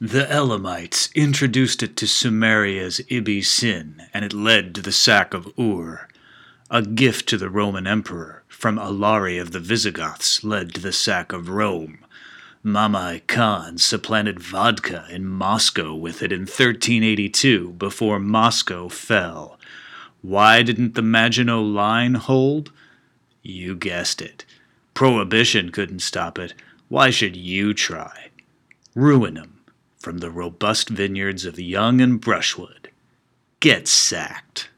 The Elamites introduced it to Sumeria's Ibi Sin, and it led to the sack of Ur. A gift to the Roman Emperor from Alaric of the Visigoths led to the sack of Rome. Mamai Khan supplanted vodka in Moscow with it in 1382 before Moscow fell. Why didn't the Maginot Line hold? You guessed it. Prohibition couldn't stop it. Why should you try? Ruinum from the robust vineyards of Young and Brushwood. Get sacked.